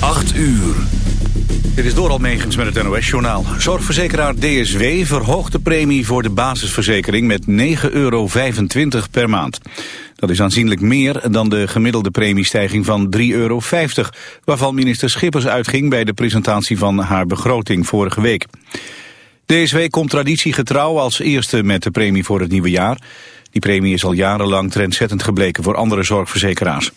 8 uur. Dit is door Almegens met het NOS-journaal. Zorgverzekeraar DSW verhoogt de premie voor de basisverzekering met 9,25 euro per maand. Dat is aanzienlijk meer dan de gemiddelde premiestijging van 3,50 euro... waarvan minister Schippers uitging bij de presentatie van haar begroting vorige week. DSW komt traditiegetrouw als eerste met de premie voor het nieuwe jaar. Die premie is al jarenlang trendzettend gebleken voor andere zorgverzekeraars.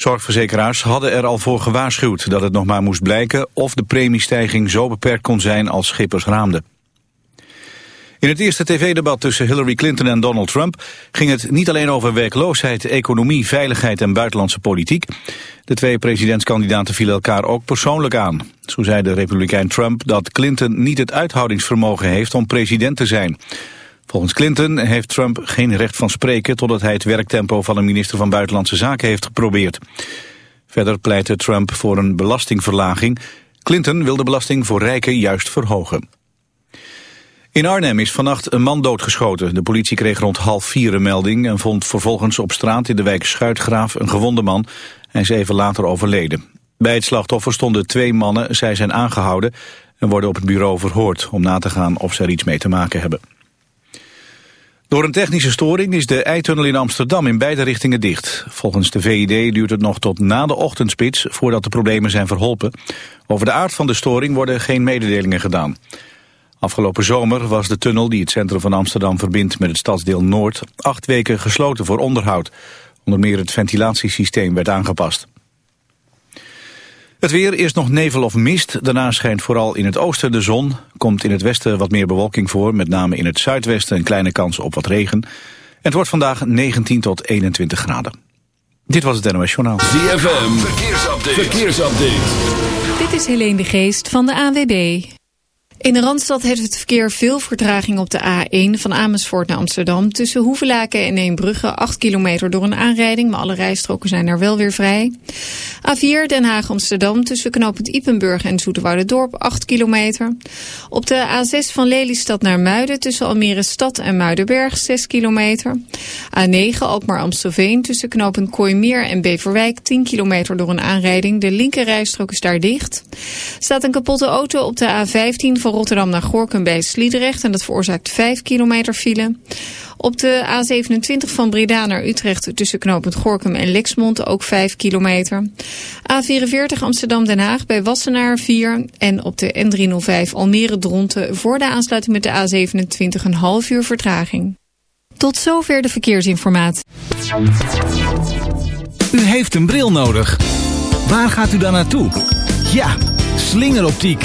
Zorgverzekeraars hadden er al voor gewaarschuwd dat het nog maar moest blijken of de premiestijging zo beperkt kon zijn als Schippers raamde. In het eerste tv-debat tussen Hillary Clinton en Donald Trump ging het niet alleen over werkloosheid, economie, veiligheid en buitenlandse politiek. De twee presidentskandidaten vielen elkaar ook persoonlijk aan. Zo zei de republikein Trump dat Clinton niet het uithoudingsvermogen heeft om president te zijn. Volgens Clinton heeft Trump geen recht van spreken totdat hij het werktempo van een minister van Buitenlandse Zaken heeft geprobeerd. Verder pleitte Trump voor een belastingverlaging. Clinton wil de belasting voor rijken juist verhogen. In Arnhem is vannacht een man doodgeschoten. De politie kreeg rond half vier een melding en vond vervolgens op straat in de wijk Schuitgraaf een gewonde man. Hij is even later overleden. Bij het slachtoffer stonden twee mannen, zij zijn aangehouden en worden op het bureau verhoord om na te gaan of ze er iets mee te maken hebben. Door een technische storing is de eitunnel in Amsterdam in beide richtingen dicht. Volgens de VID duurt het nog tot na de ochtendspits voordat de problemen zijn verholpen. Over de aard van de storing worden geen mededelingen gedaan. Afgelopen zomer was de tunnel die het centrum van Amsterdam verbindt met het stadsdeel Noord acht weken gesloten voor onderhoud. Onder meer het ventilatiesysteem werd aangepast. Het weer, eerst nog nevel of mist. Daarna schijnt vooral in het oosten de zon. Komt in het westen wat meer bewolking voor. Met name in het zuidwesten een kleine kans op wat regen. Het wordt vandaag 19 tot 21 graden. Dit was het NOS Journaal. ZFM, verkeersupdate. verkeersupdate. Dit is Helene de Geest van de AWB. In de Randstad heeft het verkeer veel vertraging op de A1 van Amersfoort naar Amsterdam. Tussen Hoevelaken en Eembrugge 8 kilometer door een aanrijding, maar alle rijstroken zijn er wel weer vrij. A4 Den Haag-Amsterdam tussen knooppunt Ipenburg en Dorp 8 kilometer. Op de A6 van Lelystad naar Muiden tussen Almere Stad en Muidenberg 6 kilometer. A9 Alkmaar-Amstelveen tussen knooppunt Kooimeer en Beverwijk 10 kilometer door een aanrijding. De linker rijstrook is daar dicht. Staat een kapotte auto op de A15 van Rotterdam naar Gorkum bij Sliedrecht. En dat veroorzaakt 5 kilometer file. Op de A27 van Breda naar Utrecht tussen knooppunt Gorkum en Lexmond ook 5 kilometer. A44 Amsterdam-Den Haag bij Wassenaar 4. En op de N305 Almere-Dronten voor de aansluiting met de A27 een half uur vertraging. Tot zover de verkeersinformatie. U heeft een bril nodig. Waar gaat u dan naartoe? Ja, slingeroptiek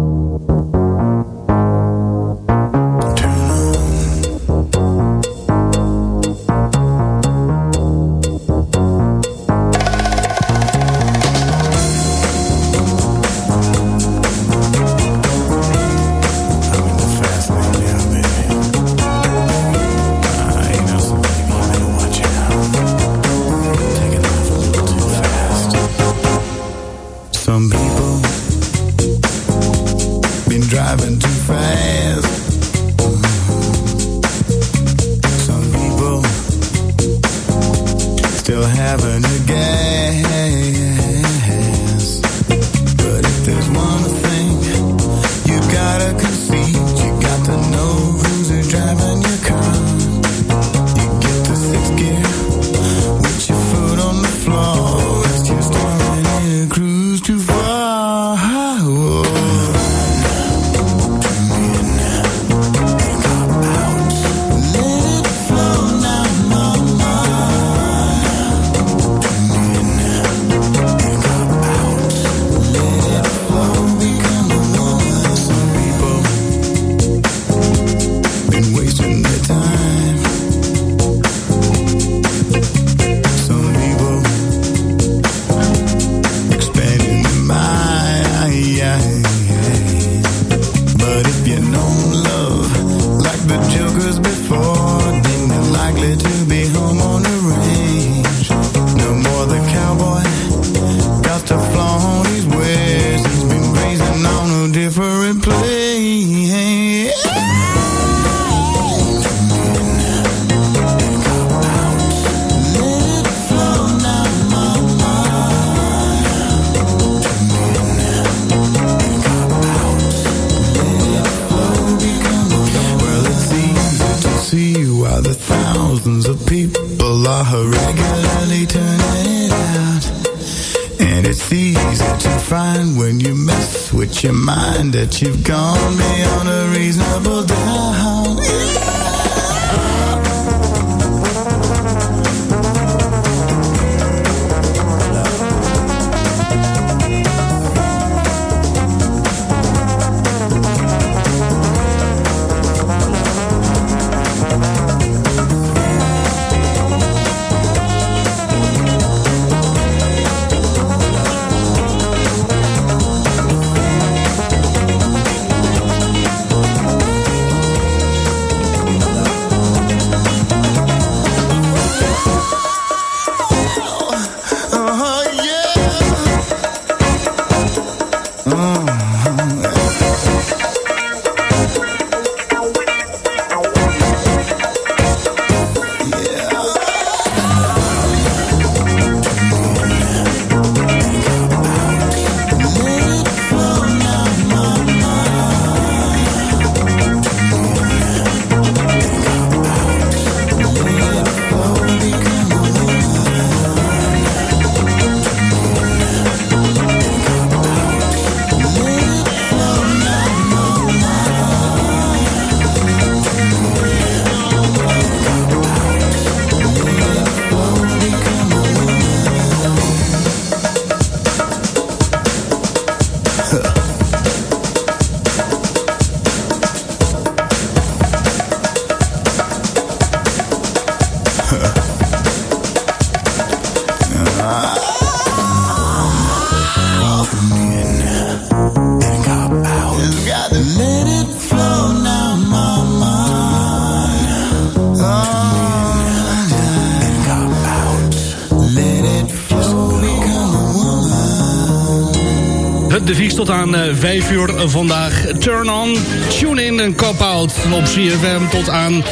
Tot aan eh, 5 uur vandaag. Turn on, tune in en cop out op CFM. Tot aan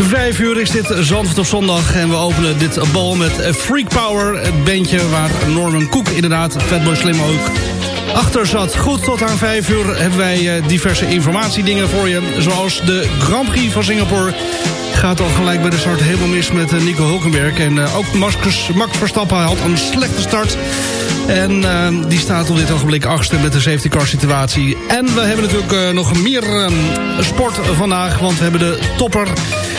5 uur is dit Zandvoort op zondag. En we openen dit bal met Freak Power. Het bandje waar Norman Cook inderdaad, Fatboy Slim ook achter zat. Goed, tot aan 5 uur hebben wij eh, diverse informatiedingen voor je. Zoals de Grand Prix van Singapore gaat al gelijk bij de start helemaal mis met eh, Nico Hulkenberg. En eh, ook Max Verstappen had een slechte start. En eh, die staat op dit ogenblik achtste met de safety car situatie. En we hebben natuurlijk eh, nog meer eh, sport vandaag. Want we hebben de topper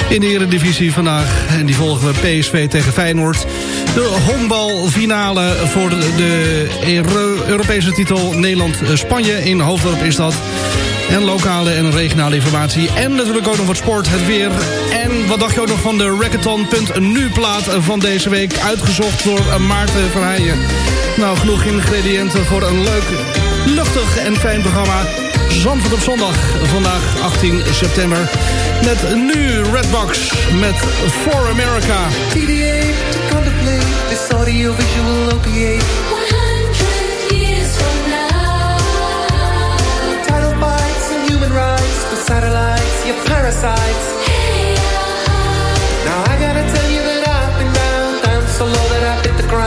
in de Eredivisie vandaag. En die volgen we PSV tegen Feyenoord. De honkbalfinale voor de, de Euro- Europese titel Nederland-Spanje. In Hoofddorp is dat. En lokale en regionale informatie. En natuurlijk ook nog wat sport, het weer. En wat dacht je ook nog van de Rackathon.nu plaat van deze week. Uitgezocht door Maarten Verheijen. Nou, genoeg ingrediënten voor een leuk, luchtig en fijn programma. Zandvoort op zondag, vandaag 18 september. Met nu Redbox met For America. TDA to contemplate this audiovisual opiate. Satellites, your parasites. Hey. Now I gotta tell you that I've been down, down so low that I hit the ground.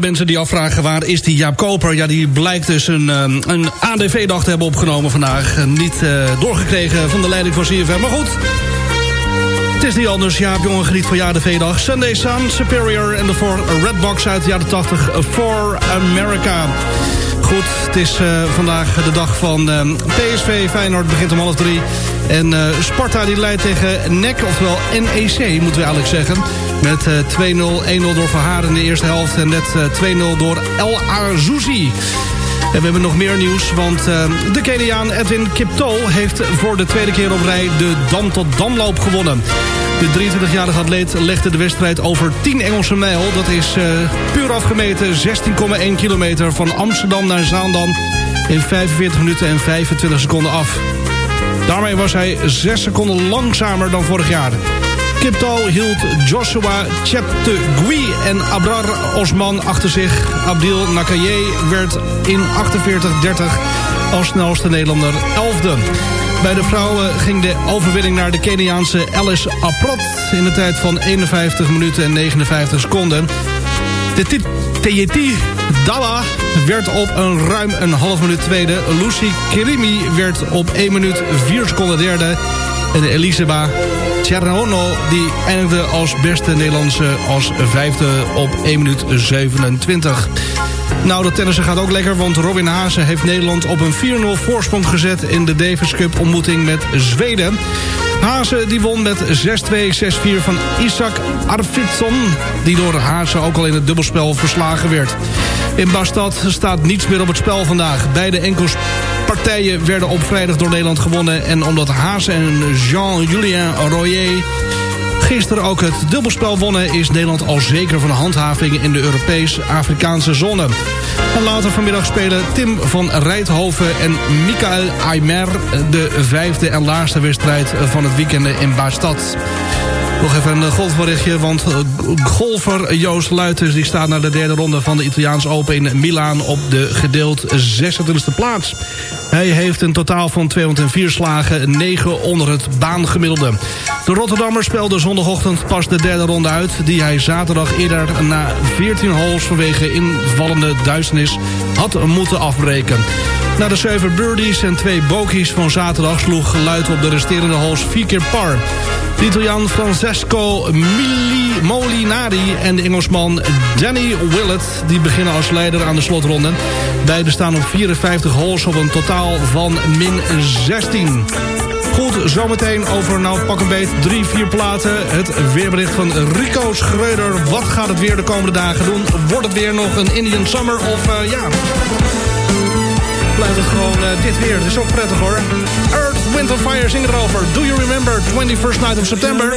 Mensen die afvragen waar is die Jaap Koper... ja, die blijkt dus een, ehm, een ADV-dag te hebben opgenomen vandaag. Niet eh, doorgekregen van de leiding van CFM, maar goed... Het is niet anders. Jaap Jongen geniet van ADV-dag. Sunday Sun, Superior en de voor Redbox uit de jaren 80 For America. Goed, het is eh, vandaag de dag van ehm, PSV. Feyenoord begint om half drie. En eh, Sparta die leidt tegen NEC, oftewel NEC moeten we eigenlijk zeggen. Met eh, 2-0, 1-0 door Verharen in de eerste helft. En net eh, 2-0 door El Arzouzi. En we hebben nog meer nieuws, want eh, de Keniaan Edwin Kipto... heeft voor de tweede keer op rij de Dam tot Damloop gewonnen. De 23-jarige atleet legde de wedstrijd over 10 Engelse mijl. Dat is eh, puur afgemeten 16,1 kilometer van Amsterdam naar Zaandam... in 45 minuten en 25 seconden af. Daarmee was hij 6 seconden langzamer dan vorig jaar. Kipto hield Joshua Cheptegui en Abrar Osman achter zich. Abdil Nakaye werd in 48-30 als snelste Nederlander 11e. Bij de vrouwen ging de overwinning naar de Keniaanse Alice Aprot... in de tijd van 51 minuten en 59 seconden. De Tejeti Dalla werd op een ruim een half minuut tweede. Lucy Kirimi werd op 1 minuut 4 seconden derde. En Elisaba Chernono die eindigde als beste Nederlandse als vijfde op 1 minuut 27. Nou, de tennissen gaat ook lekker, want Robin Haase heeft Nederland op een 4-0 voorsprong gezet... in de Davis Cup ontmoeting met Zweden. Haase die won met 6-2, 6-4 van Isaac Arvidsson... die door Haase ook al in het dubbelspel verslagen werd. In Bastad staat niets meer op het spel vandaag. Beide enkels partijen werden op vrijdag door Nederland gewonnen... en omdat Haase en Jean-Julien Royer gisteren ook het dubbelspel wonnen... is Nederland al zeker van handhaving in de Europees-Afrikaanse zone. En later vanmiddag spelen Tim van Rijthoven en Michael Aymer... de vijfde en laatste wedstrijd van het weekend in Baastad. Nog even een golfberichtje, want eh, golfer Joost Luiters... die staat naar de derde ronde van de Italiaans Open in Milaan... op de gedeeld 26e plaats. Hij heeft een totaal van 204 slagen, 9 onder het baangemiddelde. De Rotterdammer speelde zondagochtend pas de derde ronde uit... die hij zaterdag eerder na 14 holes vanwege invallende duisternis had moeten afbreken. Na de 7 birdies en twee bogies van zaterdag sloeg Luit op de resterende holes 4 keer par. De Francesco Mili Molinari en de Engelsman Danny Willett... die beginnen als leider aan de slotronde. Beiden staan op 54 holes op een totaal van min 16. Goed, zometeen over nou pak een beet drie, vier platen. Het weerbericht van Rico Schreuder. Wat gaat het weer de komende dagen doen? Wordt het weer nog een Indian Summer of uh, ja... Blijft het gewoon uh, dit weer. Het is ook prettig hoor. Earth, Wind Fire, zing erover. Do you remember 21st night of September?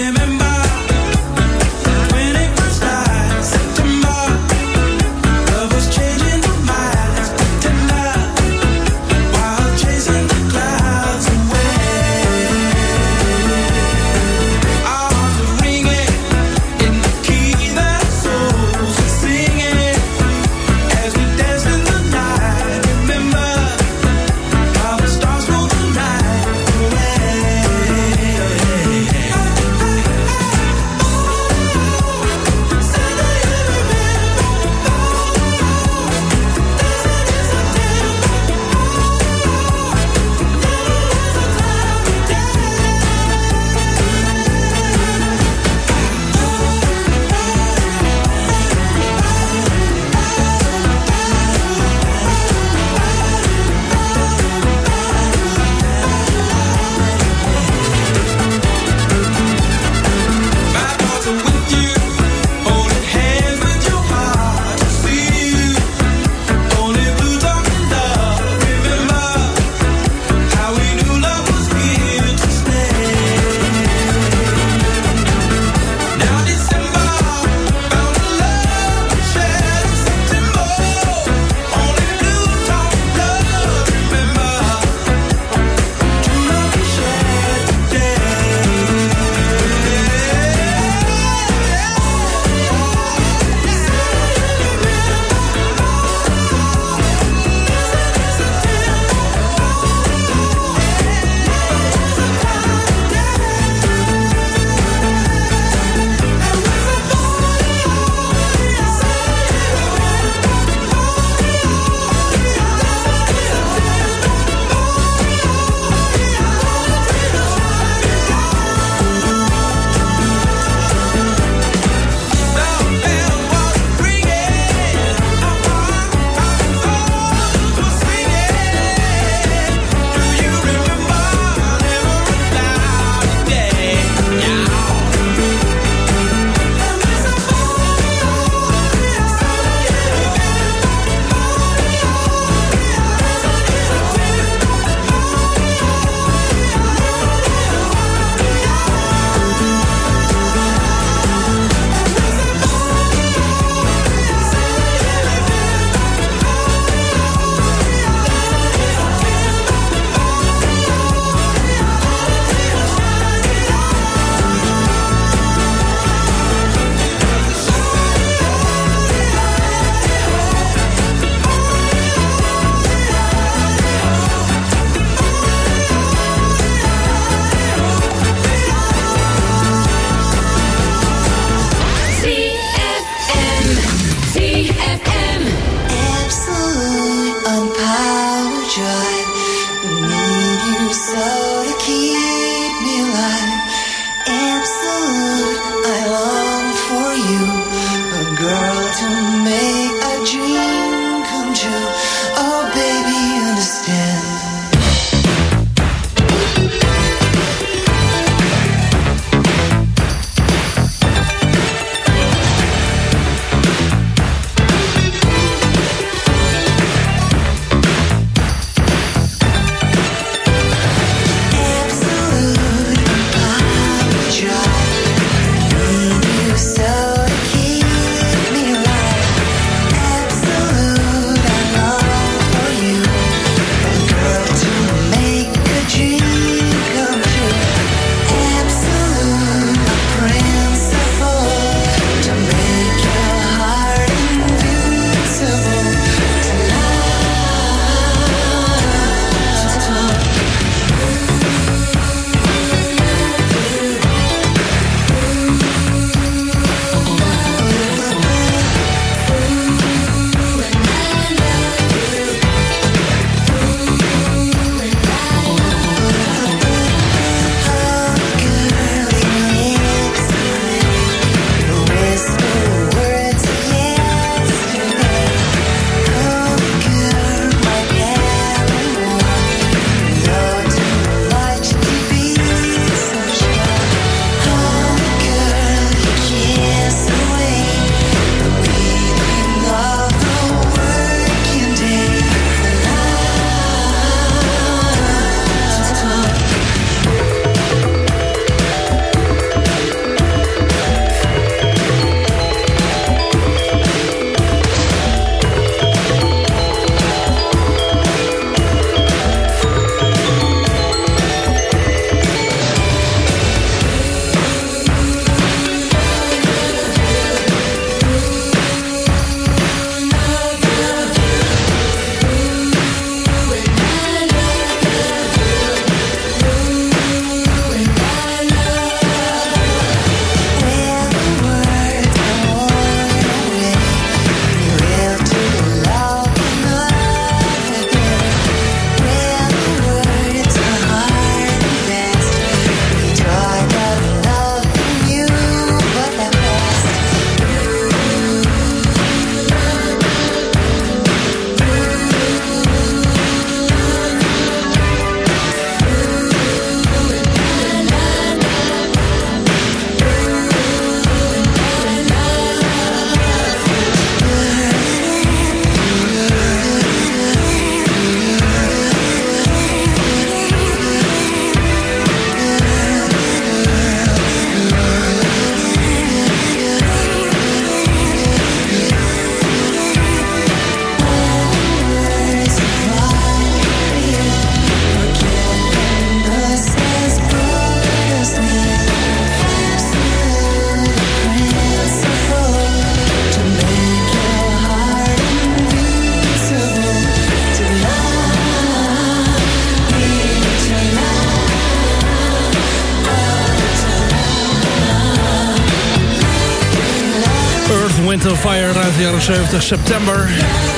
Earth, and Fire uit de jaren 70, september.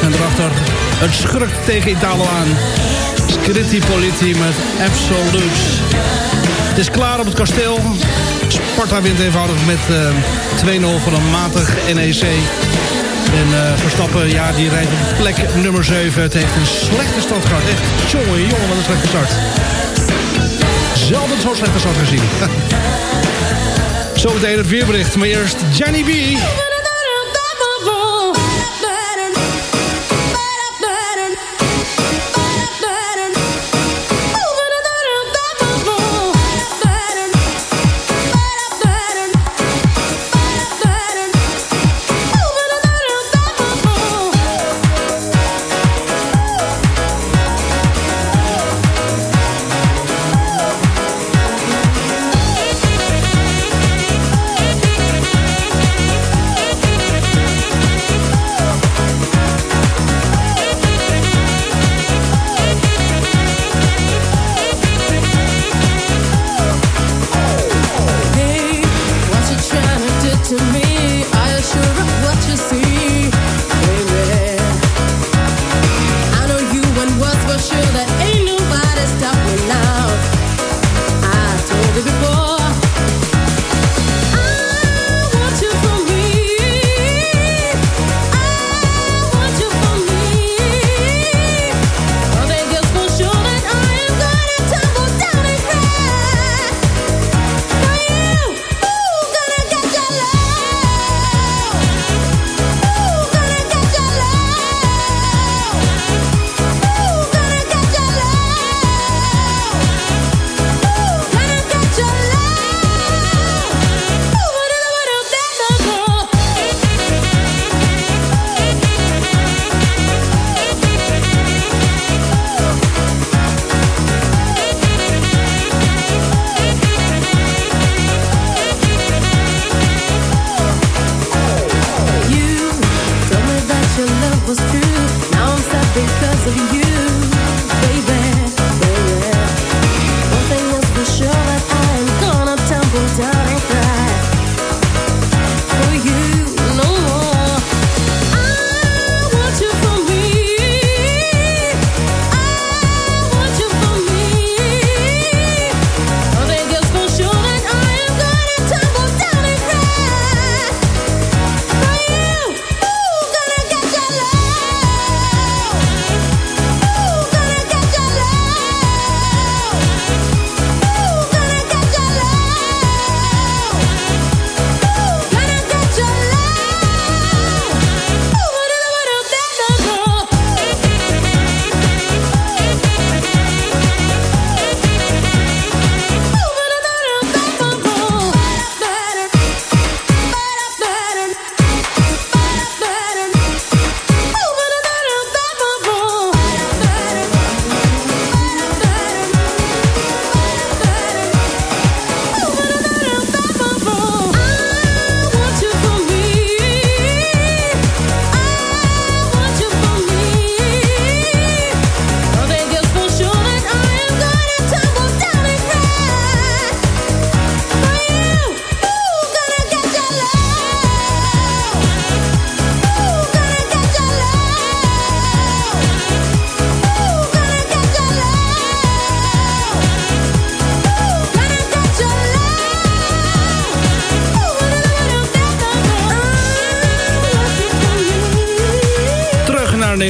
En erachter het schurk tegen Italo aan. Scritti Politie met Absolutes. Het is klaar op het kasteel. Sparta wint eenvoudig met eh 2-0 van een matig NEC. En eh, Verstappen, ja, die rijdt op plek nummer 7. Het heeft een slechte start gehad. Echt, jongen, jongen, wat een slechte start. Zelden zo'n slechte start gezien. Zometeen het weerbericht, maar eerst Johnny B.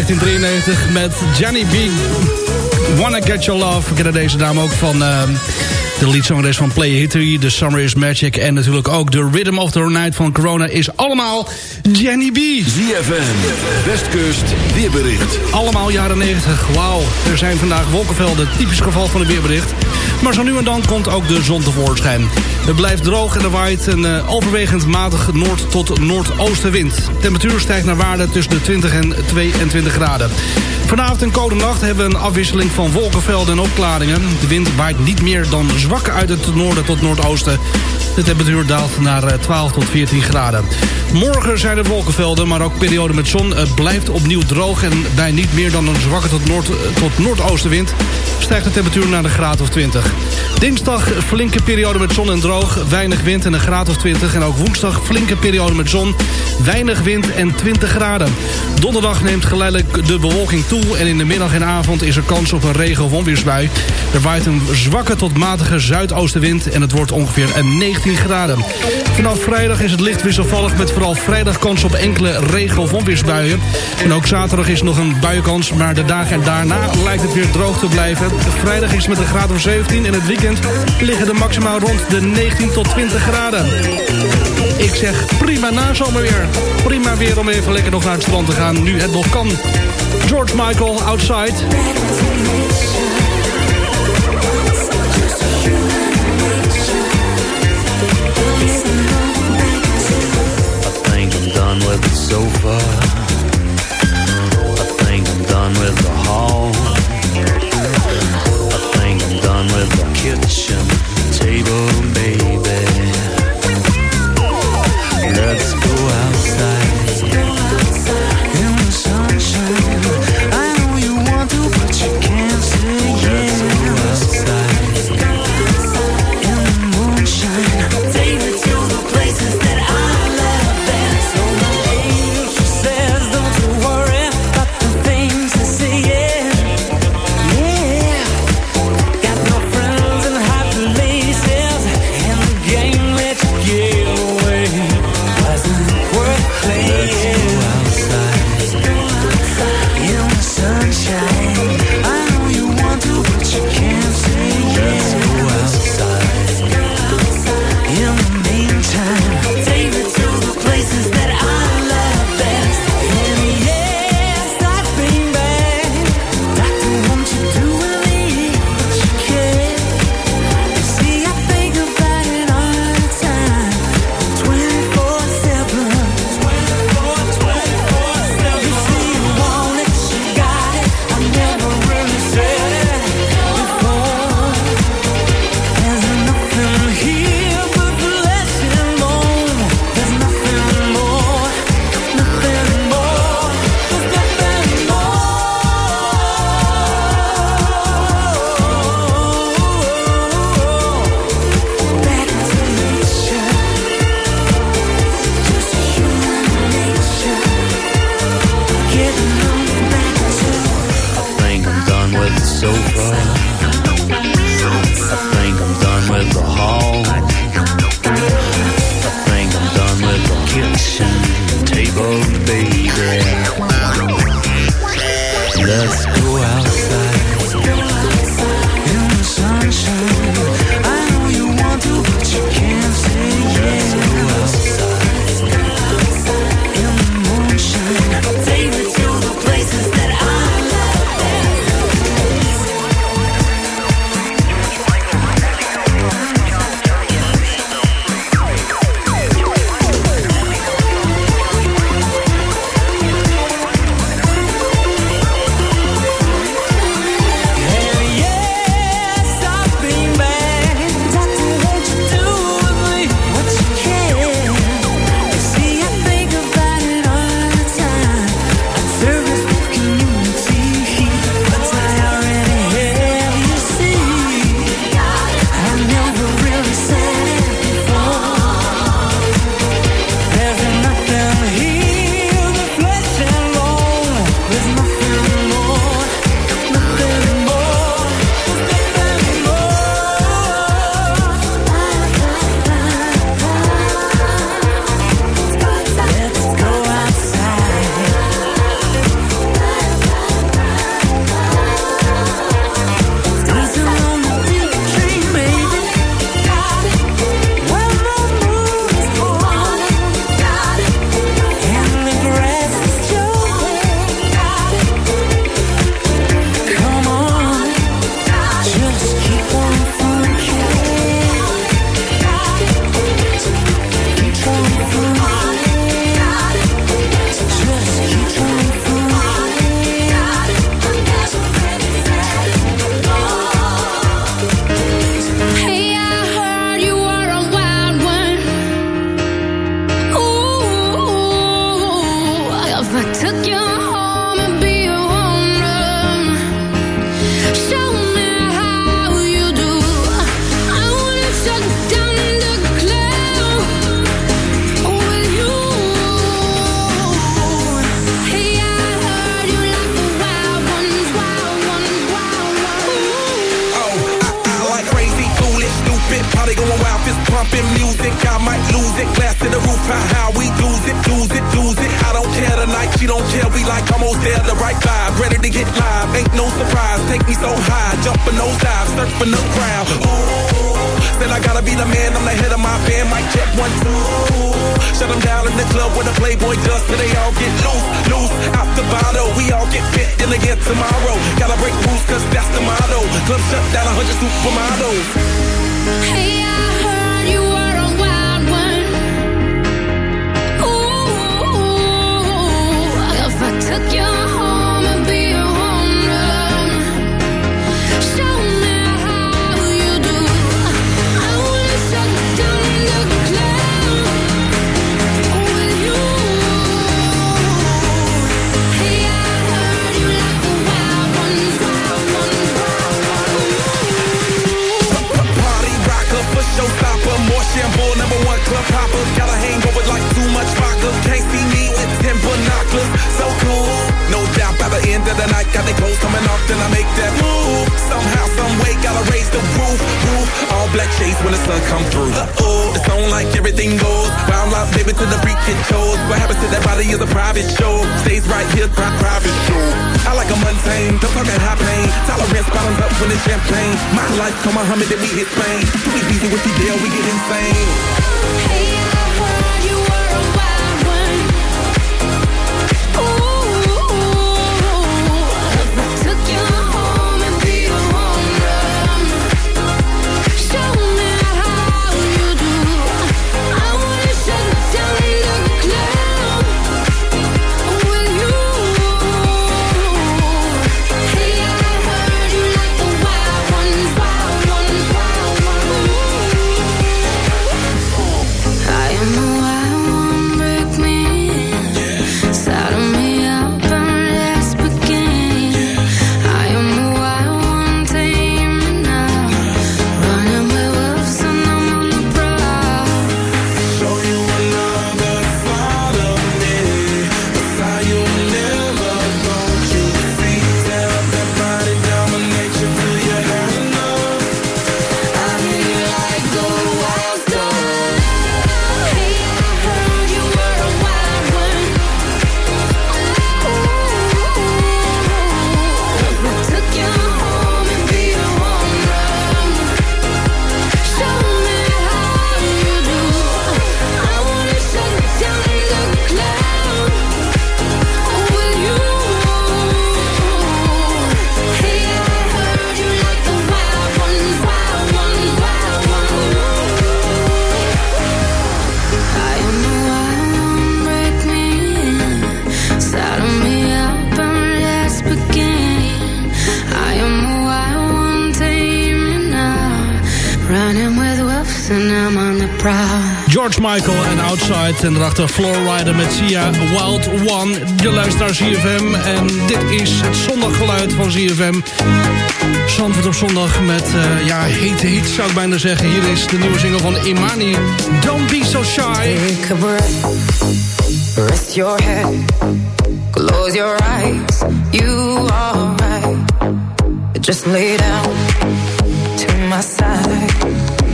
1993 met Johnny B. Wanna Get Your Love. We kennen deze dame ook van... Uh, de leadzangeres van Play History, The Summer is Magic... en natuurlijk ook The Rhythm of the Night van Corona... is allemaal Jenny B. ZFM, Westkust, weerbericht. Allemaal jaren 90. Wauw, er zijn vandaag wolkenvelden. Typisch geval van een weerbericht. Maar zo nu en dan komt ook de zon tevoorschijn. Het blijft droog en er waait een uh, overwegend matig noord- tot noordoostenwind. Temperatuur stijgt naar waarde tussen de 20 en 22 graden. Vanavond en koude nacht hebben we een afwisseling van wolkenvelden en opklaringen. De wind waait niet meer dan zwak uit het noorden tot noordoosten. De temperatuur daalt naar 12 tot 14 graden. Morgen zijn er wolkenvelden, maar ook perioden met zon. Het blijft opnieuw droog en bij niet meer dan een zwakke tot, noord, tot noordoostenwind... stijgt de temperatuur naar een graad of 20. Dinsdag flinke periode met zon en droog, weinig wind en een graad of 20. En ook woensdag flinke periode met zon, weinig wind en 20 graden. Donderdag neemt geleidelijk de bewolking toe... en in de middag en avond is er kans op een regen- of onweersbui. Er waait een zwakke tot matige zuidoostenwind... en het wordt ongeveer een 19 graden. Vanaf vrijdag is het licht wisselvallig... met vooral vrijdag kans op enkele regen- of onweersbuien. En ook zaterdag is nog een buienkans... maar de dagen daarna lijkt het weer droog te blijven. Vrijdag is met een graad of 17 en het weekend liggen de maximaal rond de 19 tot 20 graden. Ik zeg prima na zomerweer. Prima weer om even lekker nog naar het strand te gaan, nu het nog kan. George Michael, Outside. The when the sun come through. Uh-oh, it's on like everything goes. Wild out, baby, to the freak it shows. What happens to that body is a private show. Stays right here, pri- private show. I like a mundane, don't talk that high pain. Tolerance bottoms up when it's champagne. My life, come on, Muhammad, then we hit Spain. We easy with you, deal, we get insane. Hey, Michael en Outside. En daarachter Floorrider met Sia Wild One. Je luistert ZFM. En dit is het zondaggeluid van ZFM. Zandvoort op zondag met eh, ja, hete hits zou ik bijna zeggen. Hier is de nieuwe single van Imani. Don't be so shy. Take a breath. Your head. Close your eyes. You are right. Just lay down to my side.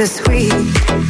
this week.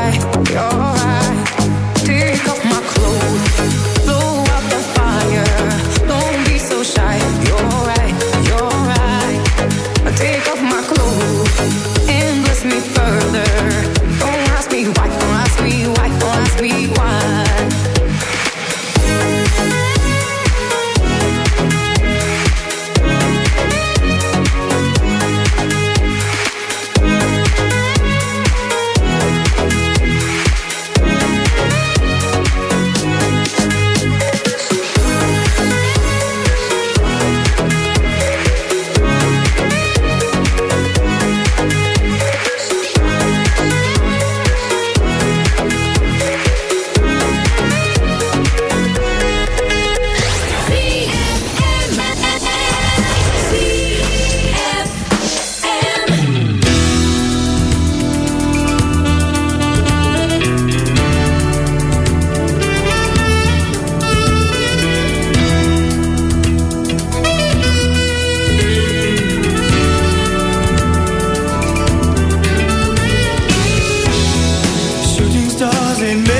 in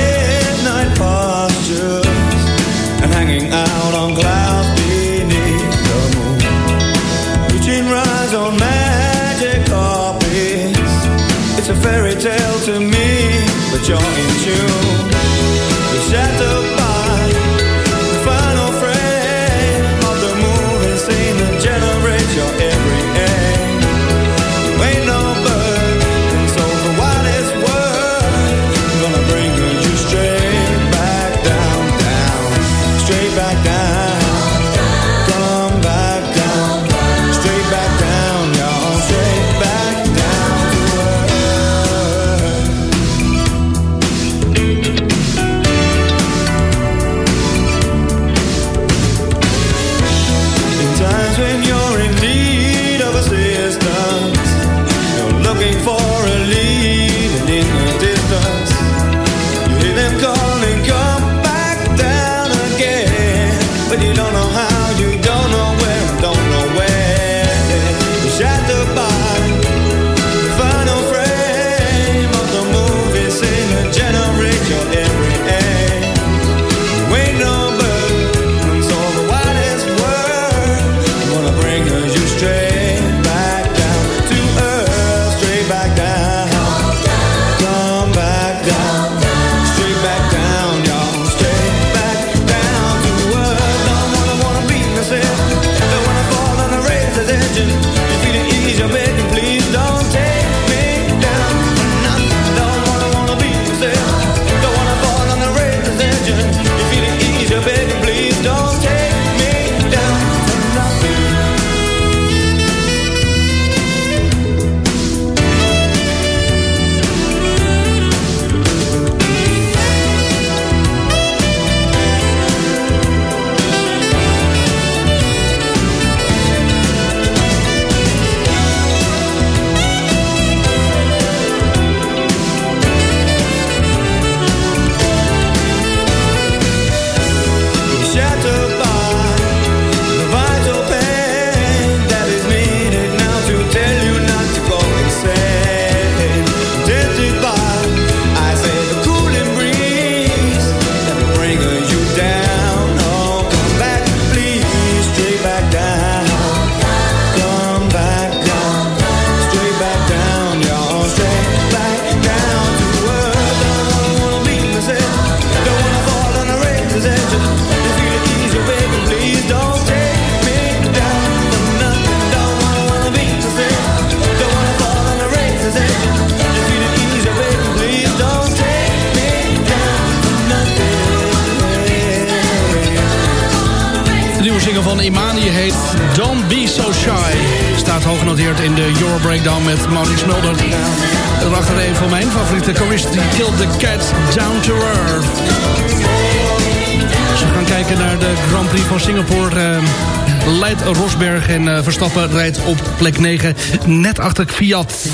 plek 9. Net achter Fiat.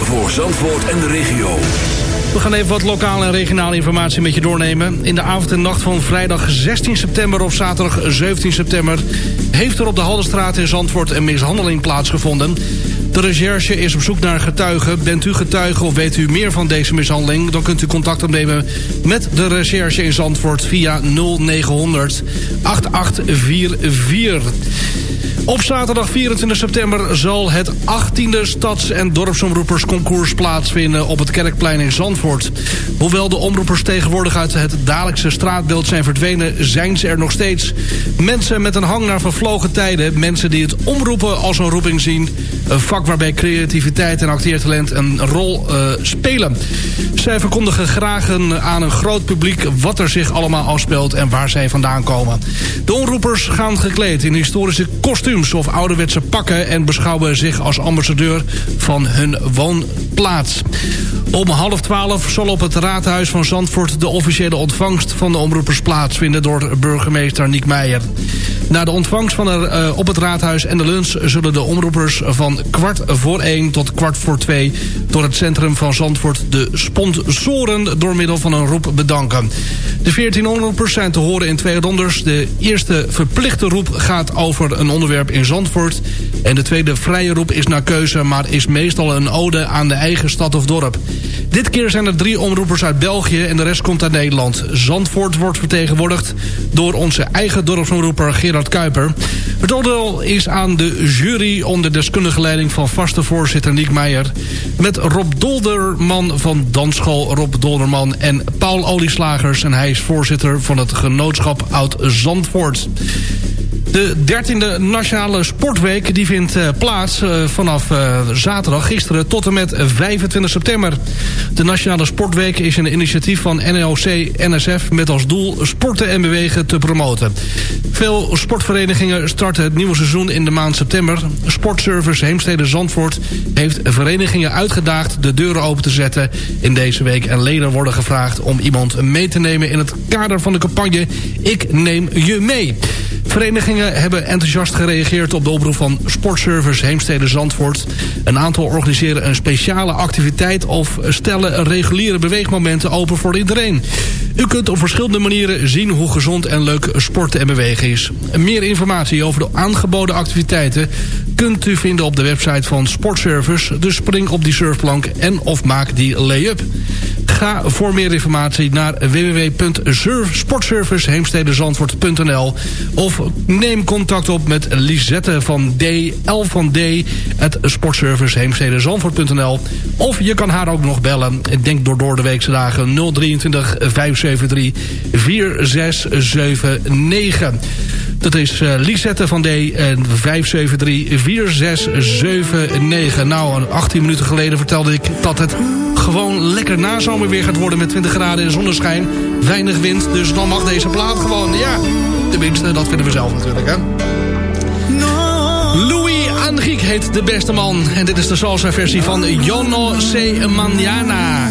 Voor Zandvoort en de regio. We gaan even wat lokale en regionale informatie met je doornemen. In de avond en nacht van vrijdag 16 september op zaterdag 17 september... heeft er op de Haldenstraat in Zandvoort een mishandeling plaatsgevonden. De recherche is op zoek naar getuigen. Bent u getuige of weet u meer van deze mishandeling... dan kunt u contact opnemen met de recherche in Zandvoort via 0900 8844. Op zaterdag 24 september zal het 18e Stads- en Dorpsomroepersconcours plaatsvinden op het Kerkplein in Zandvoort. Hoewel de omroepers tegenwoordig uit het dagelijkse straatbeeld zijn verdwenen, zijn ze er nog steeds. Mensen met een hang naar vervlogen tijden, mensen die het omroepen als een roeping zien. Een vak waarbij creativiteit en acteertalent een rol eh, spelen. Zij verkondigen graag een- aan een groot publiek wat er zich allemaal afspeelt en waar zij vandaan komen. De omroepers gaan gekleed in historische kostuums of ouderwetse pakken... en beschouwen zich als ambassadeur van hun woonplaats. Om half twaalf zal op het raadhuis van Zandvoort... de officiële ontvangst van de omroepers plaatsvinden... door burgemeester Niek Meijer. Na de ontvangst van er, eh, op het raadhuis en de lunch... zullen de omroepers van kwart voor één tot kwart voor twee... door het centrum van Zandvoort de sponsoren... door middel van een roep bedanken. De 14 omroepers zijn te horen in twee rondes. De eerste verplichte roep gaat over een onderwerp in Zandvoort... en de tweede vrije roep is naar keuze... maar is meestal een ode aan de eigen stad of dorp. Dit keer zijn er drie omroepers uit België en de rest komt uit Nederland. Zandvoort wordt vertegenwoordigd door onze eigen dorpsomroeper Gerard Het oordeel is aan de jury onder deskundige leiding van vaste voorzitter Niek Meijer... met Rob Dolderman van Dansschool Rob Dolderman en Paul Olieslagers... en hij is voorzitter van het genootschap Oud Zandvoort. De 13e Nationale Sportweek die vindt eh, plaats eh, vanaf eh, zaterdag, gisteren, tot en met 25 september. De Nationale Sportweek is een initiatief van NLC-NSF met als doel sporten en bewegen te promoten. Veel sportverenigingen starten het nieuwe seizoen in de maand september. Sportservice Heemstede Zandvoort heeft verenigingen uitgedaagd de deuren open te zetten in deze week. En leden worden gevraagd om iemand mee te nemen in het kader van de campagne Ik neem je mee. Verenigingen hebben enthousiast gereageerd op de oproep van Sportservice Heemstede Zandvoort. Een aantal organiseren een speciale activiteit of stellen reguliere beweegmomenten open voor iedereen. U kunt op verschillende manieren zien hoe gezond en leuk sporten en bewegen is. Meer informatie over de aangeboden activiteiten kunt u vinden op de website van Sportservice. Dus spring op die surfplank en of maak die lay-up. Ga voor meer informatie naar www.sportserviceheemstedenzandvoort.nl of neem contact op met Lisette van D, L van D, het sportserviceheemstedenzandvoort.nl of je kan haar ook nog bellen. Denk door door de weekse dagen 023 573 4679. Dat is uh, Lisette van D en 573 4679. Nou, 18 minuten geleden vertelde ik dat het gewoon lekker nazomerweer gaat worden met 20 graden en zonneschijn. Weinig wind, dus dan mag deze plaat gewoon, ja. Tenminste, dat vinden we zelf natuurlijk, hè. Louis Angiek heet de beste man. En dit is de salsa versie van Yo no sé mañana.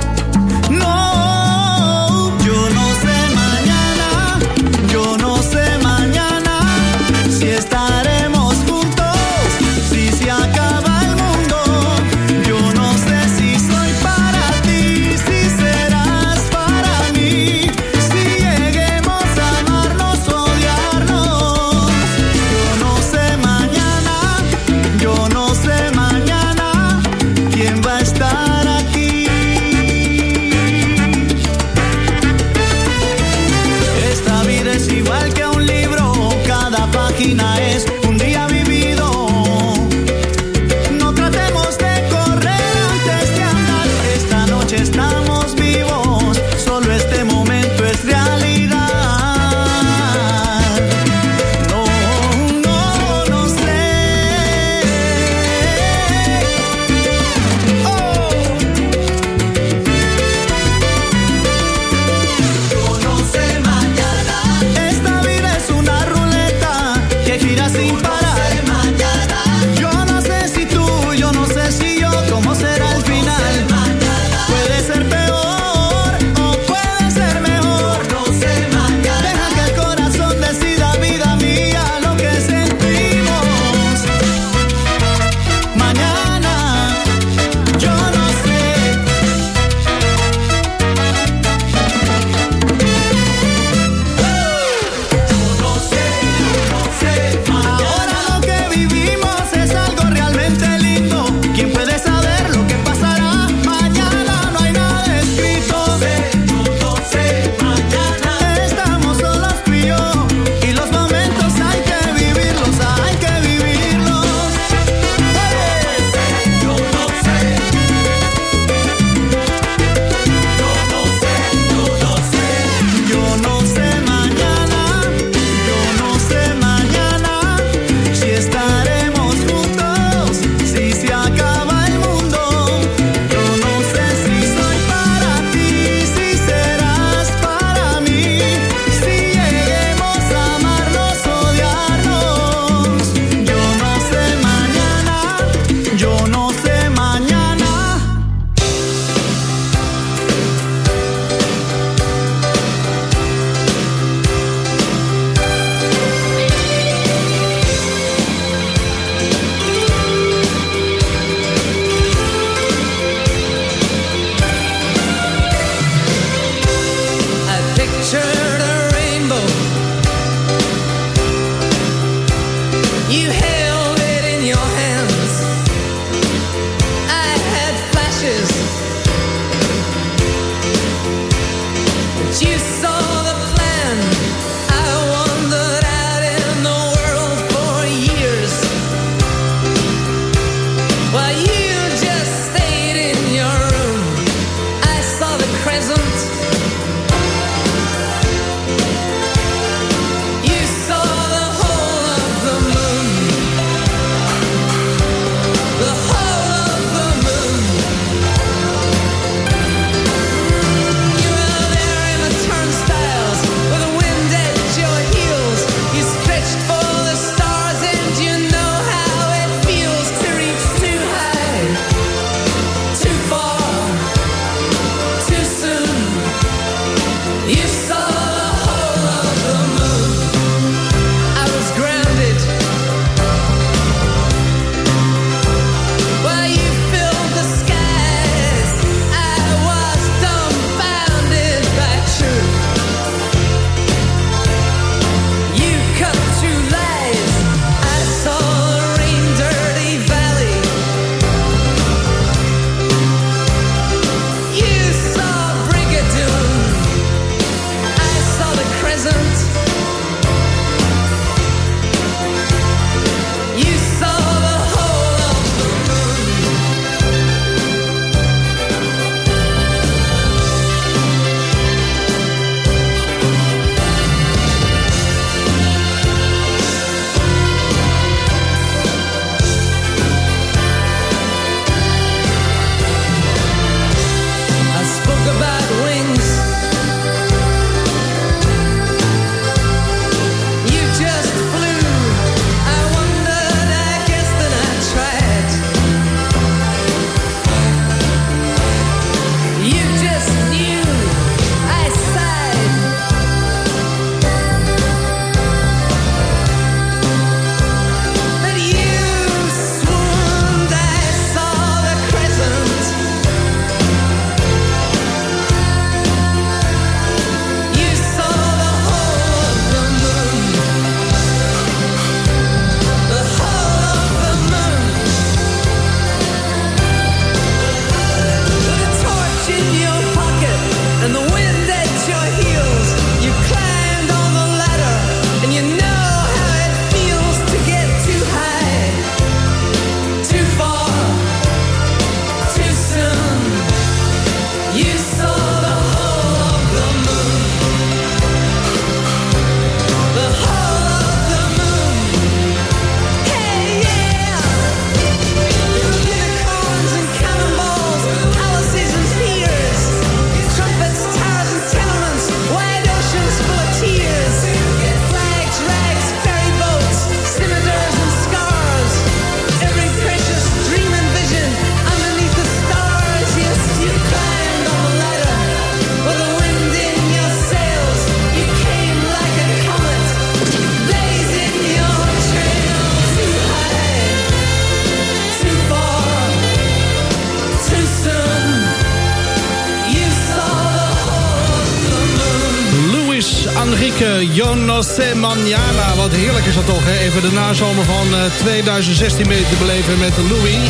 No sé mañana. Wat heerlijk is dat toch, hè? Even de nazomer van eh, 2016 mee te beleven met Louis.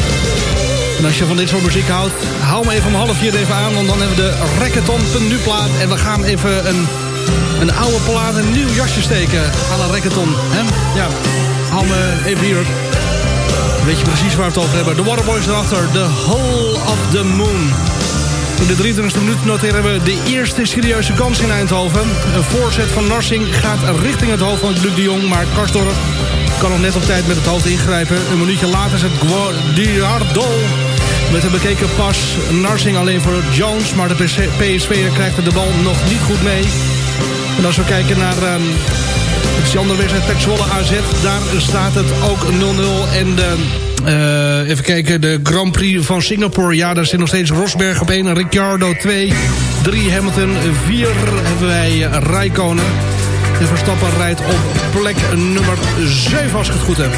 En als je van dit soort muziek houdt, hou me even om half vier even aan. Want dan hebben we de Reggaeton nu. En we gaan even een, een oude plaat een nieuw jasje steken aan een Reggaeton. Hè? Ja, hou me even hier. Weet je precies waar we het over hebben. De Waterboys erachter, The Whole of the Moon. In de 23e minuut noteren we de eerste serieuze kans in Eindhoven. Een voorzet van Narsing gaat richting het hoofd van Luc de Jong... maar Karsdorp kan nog net op tijd met het hoofd ingrijpen. Een minuutje later zet Guardiardo met een bekeken pas. Narsing alleen voor Jones, maar de PSV krijgt de bal nog niet goed mee. En als we kijken naar... Um, het is de andere wedstrijd, Zwolle AZ. Daar staat het ook 0-0. En de, uh, even kijken, de Grand Prix van Singapore. Ja, daar zit nog steeds Rosberg op 1. Ricciardo 2. 3 Hamilton. 4 hebben wij Rijkonen. En Verstappen rijdt op plek nummer 7 als ik het goed heb.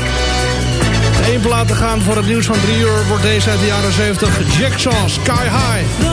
Eén plaat te gaan voor het nieuws van 3 uur wordt deze uit de jaren 70. Jack Shaw, Sky High.